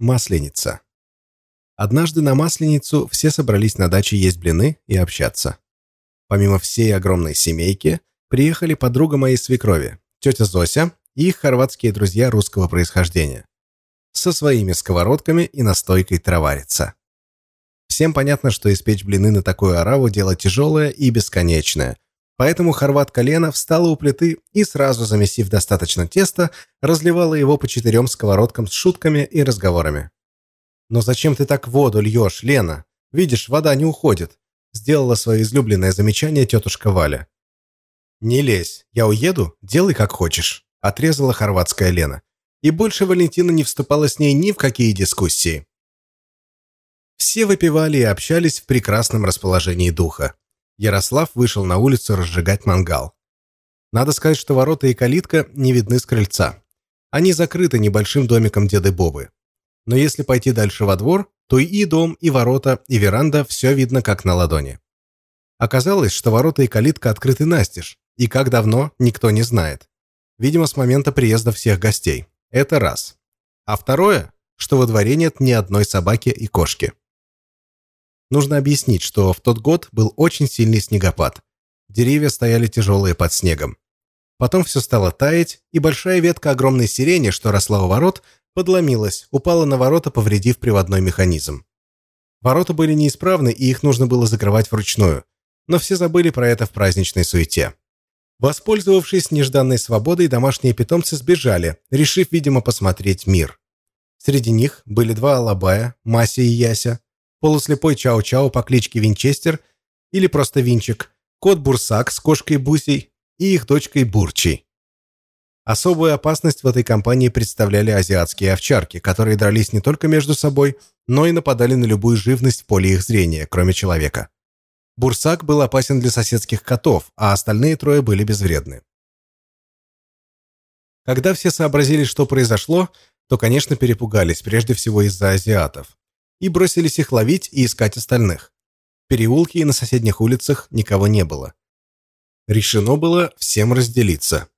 Масленица. Однажды на Масленицу все собрались на даче есть блины и общаться. Помимо всей огромной семейки, приехали подруга моей свекрови, тетя Зося и их хорватские друзья русского происхождения. Со своими сковородками и настойкой траварица. Всем понятно, что испечь блины на такую ораву – дело тяжелое и бесконечное. Поэтому хорватка Лена встала у плиты и, сразу замесив достаточно теста, разливала его по четырем сковородкам с шутками и разговорами. «Но зачем ты так воду льешь, Лена? Видишь, вода не уходит», – сделала свое излюбленное замечание тетушка Валя. «Не лезь, я уеду, делай как хочешь», – отрезала хорватская Лена. И больше Валентина не вступала с ней ни в какие дискуссии. Все выпивали и общались в прекрасном расположении духа. Ярослав вышел на улицу разжигать мангал. Надо сказать, что ворота и калитка не видны с крыльца. Они закрыты небольшим домиком деды Бобы. Но если пойти дальше во двор, то и дом, и ворота, и веранда все видно как на ладони. Оказалось, что ворота и калитка открыты настежь, и как давно, никто не знает. Видимо, с момента приезда всех гостей. Это раз. А второе, что во дворе нет ни одной собаки и кошки. Нужно объяснить, что в тот год был очень сильный снегопад. Деревья стояли тяжелые под снегом. Потом все стало таять, и большая ветка огромной сирени, что росла у ворот, подломилась, упала на ворота, повредив приводной механизм. Ворота были неисправны, и их нужно было закрывать вручную. Но все забыли про это в праздничной суете. Воспользовавшись нежданной свободой, домашние питомцы сбежали, решив, видимо, посмотреть мир. Среди них были два алабая, Мася и Яся, полуслепой Чао-Чао по кличке Винчестер или просто Винчик, кот Бурсак с кошкой Бусей и их дочкой Бурчей. Особую опасность в этой компании представляли азиатские овчарки, которые дрались не только между собой, но и нападали на любую живность в поле их зрения, кроме человека. Бурсак был опасен для соседских котов, а остальные трое были безвредны. Когда все сообразили, что произошло, то, конечно, перепугались, прежде всего из-за азиатов и бросились их ловить и искать остальных. В переулке и на соседних улицах никого не было. Решено было всем разделиться.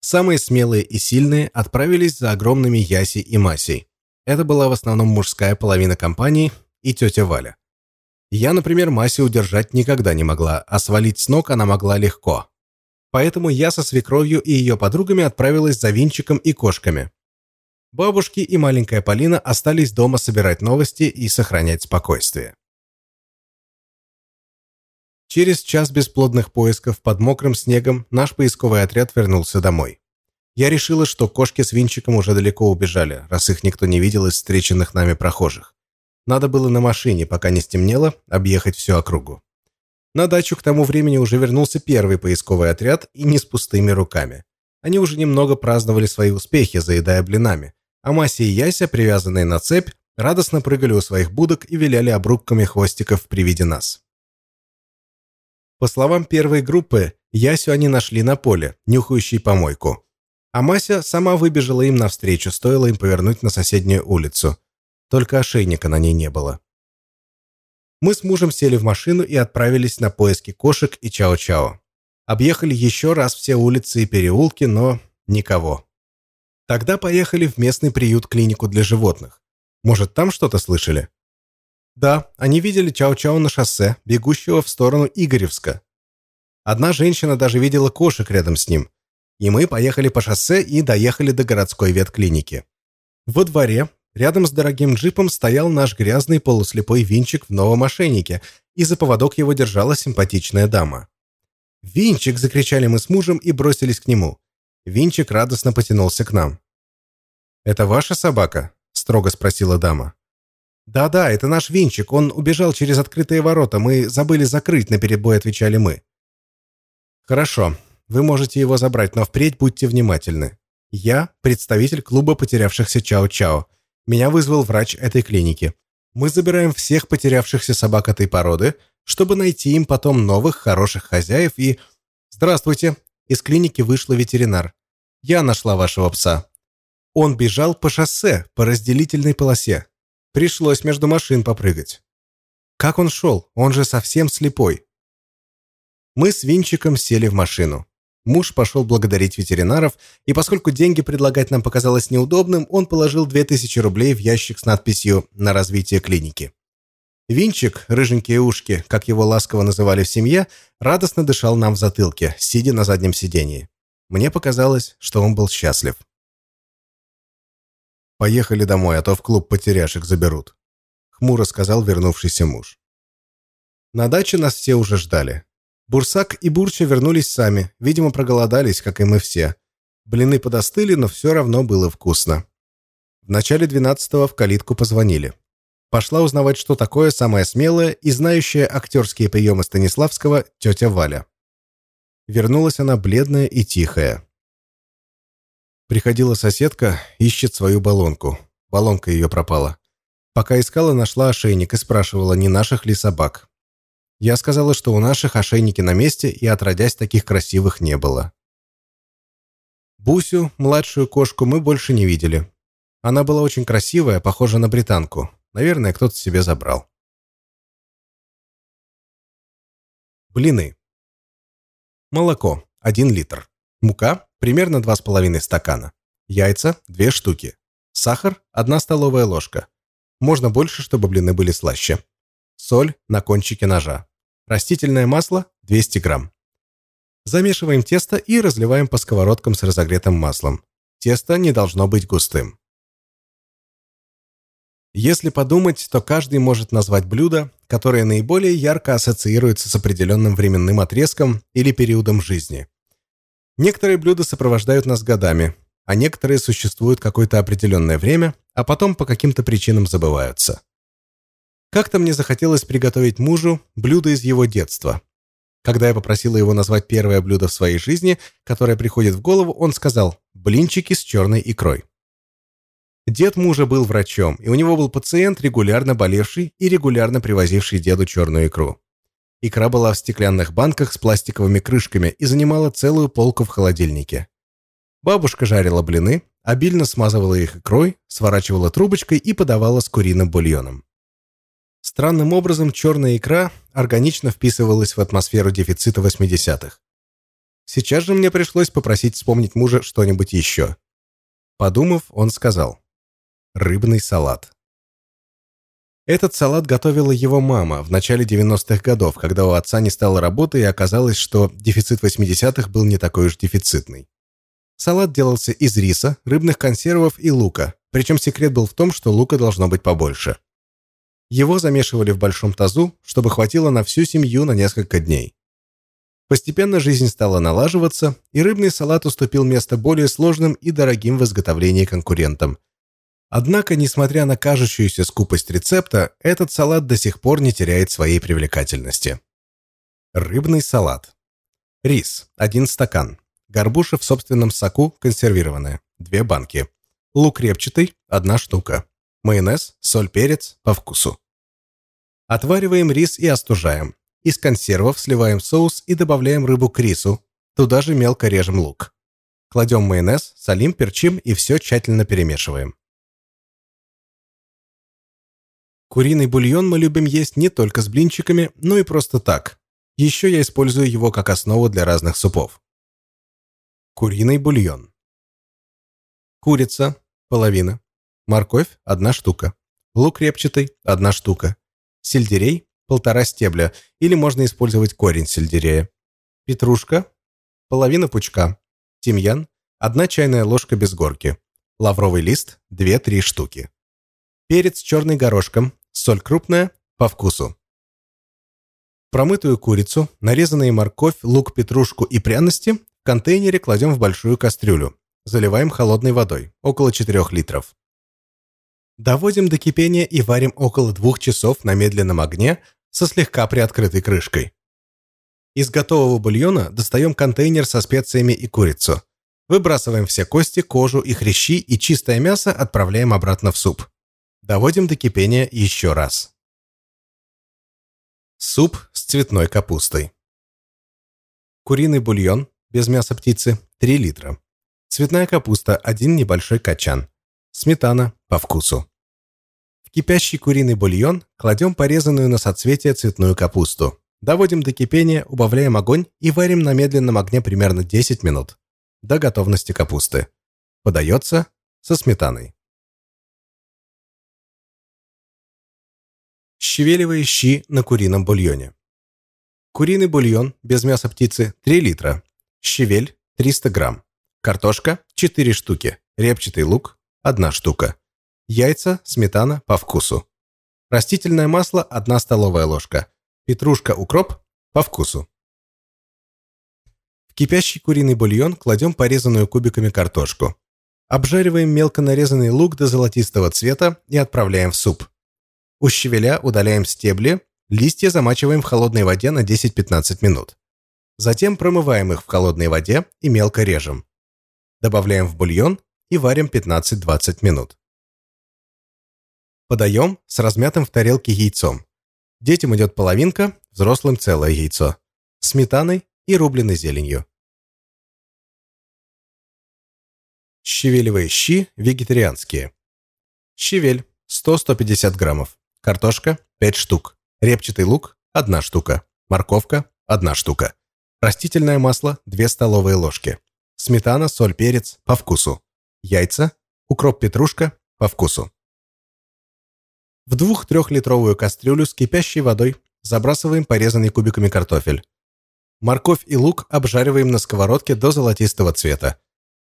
Самые смелые и сильные отправились за огромными Яси и Масей. Это была в основном мужская половина компании и тетя Валя. Я, например, Маси удержать никогда не могла, а свалить с ног она могла легко. Поэтому я со свекровью и ее подругами отправилась за Винчиком и кошками. Бабушки и маленькая Полина остались дома собирать новости и сохранять спокойствие. Через час бесплодных поисков под мокрым снегом наш поисковый отряд вернулся домой. Я решила, что кошки с Винчиком уже далеко убежали, раз их никто не видел из встреченных нами прохожих. Надо было на машине, пока не стемнело, объехать всю округу. На дачу к тому времени уже вернулся первый поисковый отряд и не с пустыми руками. Они уже немного праздновали свои успехи, заедая блинами, а Мася и Яся, привязанные на цепь, радостно прыгали у своих будок и виляли обрубками хвостиков при виде нас. По словам первой группы, Ясю они нашли на поле, нюхающей помойку. А Мася сама выбежала им навстречу, стоило им повернуть на соседнюю улицу. Только ошейника на ней не было. Мы с мужем сели в машину и отправились на поиски кошек и чао-чао. Объехали еще раз все улицы и переулки, но никого. Тогда поехали в местный приют-клинику для животных. Может, там что-то слышали? Да, они видели Чао-Чао на шоссе, бегущего в сторону Игоревска. Одна женщина даже видела кошек рядом с ним. И мы поехали по шоссе и доехали до городской ветклиники. Во дворе, рядом с дорогим джипом, стоял наш грязный полуслепой винчик в новом ошейнике, и за поводок его держала симпатичная дама. «Винчик!» – закричали мы с мужем и бросились к нему. Винчик радостно потянулся к нам. «Это ваша собака?» – строго спросила дама. «Да-да, это наш Винчик. Он убежал через открытые ворота. Мы забыли закрыть, наперебой отвечали мы». «Хорошо. Вы можете его забрать, но впредь будьте внимательны. Я – представитель клуба потерявшихся Чао-Чао. Меня вызвал врач этой клиники. Мы забираем всех потерявшихся собак этой породы, чтобы найти им потом новых хороших хозяев и... Здравствуйте. Из клиники вышла ветеринар. Я нашла вашего пса. Он бежал по шоссе, по разделительной полосе. Пришлось между машин попрыгать. Как он шел? Он же совсем слепой. Мы с Винчиком сели в машину. Муж пошел благодарить ветеринаров, и поскольку деньги предлагать нам показалось неудобным, он положил 2000 рублей в ящик с надписью «На развитие клиники». Винчик, рыженькие ушки, как его ласково называли в семье, радостно дышал нам в затылке, сидя на заднем сидении. Мне показалось, что он был счастлив. «Поехали домой, а то в клуб потеряшек заберут», — хмуро сказал вернувшийся муж. На даче нас все уже ждали. Бурсак и Бурча вернулись сами, видимо, проголодались, как и мы все. Блины подостыли, но все равно было вкусно. В начале двенадцатого в калитку позвонили. Пошла узнавать, что такое самая смелая и знающая актерские приемы Станиславского тетя Валя. Вернулась она бледная и тихая. Приходила соседка, ищет свою баллонку. Баллонка ее пропала. Пока искала, нашла ошейник и спрашивала, не наших ли собак. Я сказала, что у наших ошейники на месте, и отродясь таких красивых не было. Бусю, младшую кошку, мы больше не видели. Она была очень красивая, похожа на британку. Наверное, кто-то себе забрал. Блины. Молоко. 1 литр. Мука. Примерно 2,5 стакана. Яйца. 2 штуки. Сахар. 1 столовая ложка. Можно больше, чтобы блины были слаще соль на кончике ножа. Растительное масло 200 грамм. Замешиваем тесто и разливаем по сковородкам с разогретым маслом. Тесто не должно быть густым. Если подумать, то каждый может назвать блюдо, которое наиболее ярко ассоциируется с определенным временным отрезком или периодом жизни. Некоторые блюда сопровождают нас годами, а некоторые существуют какое-то определенное время, а потом по каким-то причинам забываются. Как-то мне захотелось приготовить мужу блюдо из его детства. Когда я попросила его назвать первое блюдо в своей жизни, которое приходит в голову, он сказал «блинчики с черной икрой». Дед мужа был врачом, и у него был пациент, регулярно болевший и регулярно привозивший деду черную икру. Икра была в стеклянных банках с пластиковыми крышками и занимала целую полку в холодильнике. Бабушка жарила блины, обильно смазывала их икрой, сворачивала трубочкой и подавала с куриным бульоном. Странным образом черная икра органично вписывалась в атмосферу дефицита 80-х. Сейчас же мне пришлось попросить вспомнить мужа что-нибудь еще. Подумав, он сказал «рыбный салат». Этот салат готовила его мама в начале 90-х годов, когда у отца не стало работы и оказалось, что дефицит 80-х был не такой уж дефицитный. Салат делался из риса, рыбных консервов и лука, причем секрет был в том, что лука должно быть побольше. Его замешивали в большом тазу, чтобы хватило на всю семью на несколько дней. Постепенно жизнь стала налаживаться, и рыбный салат уступил место более сложным и дорогим в изготовлении конкурентам. Однако, несмотря на кажущуюся скупость рецепта, этот салат до сих пор не теряет своей привлекательности. Рыбный салат. Рис – 1 стакан. Горбуша в собственном соку консервированная – 2 банки. Лук репчатый – 1 штука майонез, соль, перец по вкусу. Отвариваем рис и остужаем. Из консервов сливаем соус и добавляем рыбу к рису. Туда же мелко режем лук. Кладем майонез, солим, перчим и все тщательно перемешиваем. Куриный бульон мы любим есть не только с блинчиками, но и просто так. Еще я использую его как основу для разных супов. Куриный бульон. Курица – половина. Морковь – одна штука. Лук репчатый – одна штука. Сельдерей – полтора стебля, или можно использовать корень сельдерея. Петрушка – половина пучка. Тимьян – одна чайная ложка без горки. Лавровый лист – две-три штуки. Перец черный горошком, соль крупная, по вкусу. Промытую курицу, нарезанные морковь, лук, петрушку и пряности в контейнере кладем в большую кастрюлю. Заливаем холодной водой, около 4 литров. Доводим до кипения и варим около двух часов на медленном огне со слегка приоткрытой крышкой. Из готового бульона достаем контейнер со специями и курицу. Выбрасываем все кости, кожу и хрящи и чистое мясо отправляем обратно в суп. Доводим до кипения еще раз. Суп с цветной капустой. Куриный бульон без мяса птицы 3 литра. Цветная капуста 1 небольшой качан. Сметана по вкусу. В кипящий куриный бульон кладем порезанную на соцветие цветную капусту. Доводим до кипения, убавляем огонь и варим на медленном огне примерно 10 минут. До готовности капусты. Подается со сметаной. Щавелевые щи на курином бульоне. Куриный бульон без мяса птицы 3 литра. Щавель 300 грамм. Картошка 4 штуки. Репчатый лук 1 штука. Яйца, сметана по вкусу. Растительное масло 1 столовая ложка. Петрушка, укроп по вкусу. В кипящий куриный бульон кладем порезанную кубиками картошку. Обжариваем мелко нарезанный лук до золотистого цвета и отправляем в суп. У щавеля удаляем стебли, листья замачиваем в холодной воде на 10-15 минут. Затем промываем их в холодной воде и мелко режем. Добавляем в бульон и варим 15-20 минут. Подаем с размятым в тарелке яйцом. Детям идет половинка, взрослым целое яйцо. Сметаной и рубленой зеленью. Щавелевые щи вегетарианские. Щавель 100-150 граммов. Картошка 5 штук. Репчатый лук 1 штука. Морковка 1 штука. Растительное масло 2 столовые ложки. Сметана, соль, перец по вкусу. Яйца, укроп, петрушка по вкусу. В двух-трехлитровую кастрюлю с кипящей водой забрасываем порезанный кубиками картофель. Морковь и лук обжариваем на сковородке до золотистого цвета.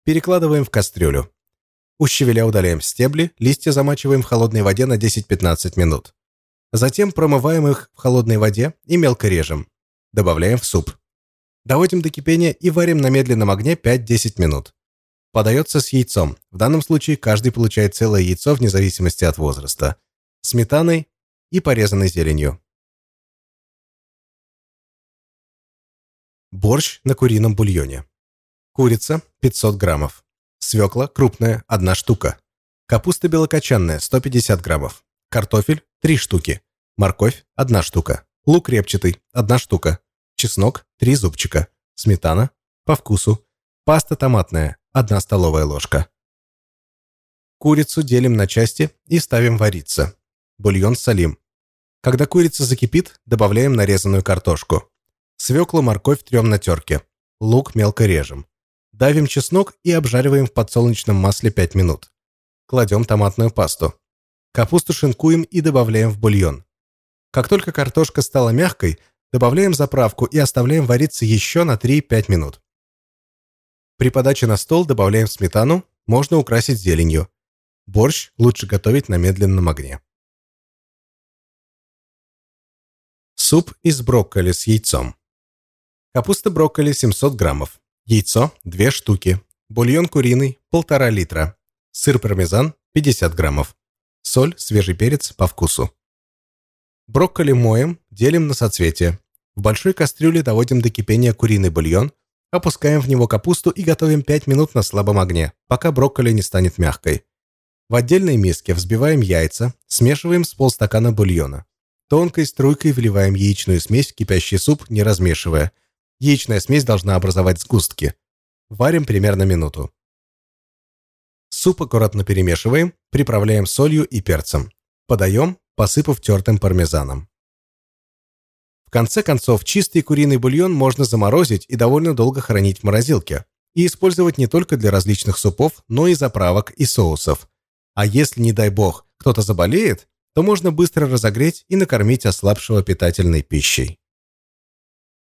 Перекладываем в кастрюлю. У щавеля удаляем стебли, листья замачиваем в холодной воде на 10-15 минут. Затем промываем их в холодной воде и мелко режем. Добавляем в суп. Доводим до кипения и варим на медленном огне 5-10 минут. Подается с яйцом. В данном случае каждый получает целое яйцо вне зависимости от возраста сметаной и порезанной зеленью. Борщ на курином бульоне. Курица 500 граммов. Свекла крупная 1 штука. Капуста белокочанная 150 граммов. Картофель 3 штуки. Морковь 1 штука. Лук репчатый 1 штука. Чеснок 3 зубчика. Сметана по вкусу. Паста томатная 1 столовая ложка. Курицу делим на части и ставим вариться бульон солим. Когда курица закипит, добавляем нарезанную картошку. Свеклу, морковь трем на терке. Лук мелко режем. Давим чеснок и обжариваем в подсолнечном масле 5 минут. Кладем томатную пасту. Капусту шинкуем и добавляем в бульон. Как только картошка стала мягкой, добавляем заправку и оставляем вариться еще на 3-5 минут. При подаче на стол добавляем сметану, можно украсить зеленью. Борщ лучше готовить на медленном огне. Суп из брокколи с яйцом. Капуста брокколи 700 граммов. Яйцо 2 штуки. Бульон куриный 1,5 литра. Сыр пармезан 50 граммов. Соль, свежий перец по вкусу. Брокколи моем, делим на соцветия. В большой кастрюле доводим до кипения куриный бульон, опускаем в него капусту и готовим 5 минут на слабом огне, пока брокколи не станет мягкой. В отдельной миске взбиваем яйца, смешиваем с полстакана бульона. Тонкой струйкой вливаем яичную смесь в кипящий суп, не размешивая. Яичная смесь должна образовать сгустки. Варим примерно минуту. Суп аккуратно перемешиваем, приправляем солью и перцем. Подаем, посыпав тертым пармезаном. В конце концов, чистый куриный бульон можно заморозить и довольно долго хранить в морозилке. И использовать не только для различных супов, но и заправок и соусов. А если, не дай бог, кто-то заболеет, то можно быстро разогреть и накормить ослабшего питательной пищей.